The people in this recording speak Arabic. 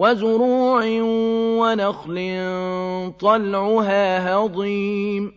وَزُرُوعٍ وَنَخْلٍ طَلْعُهَا هَضِيمٌ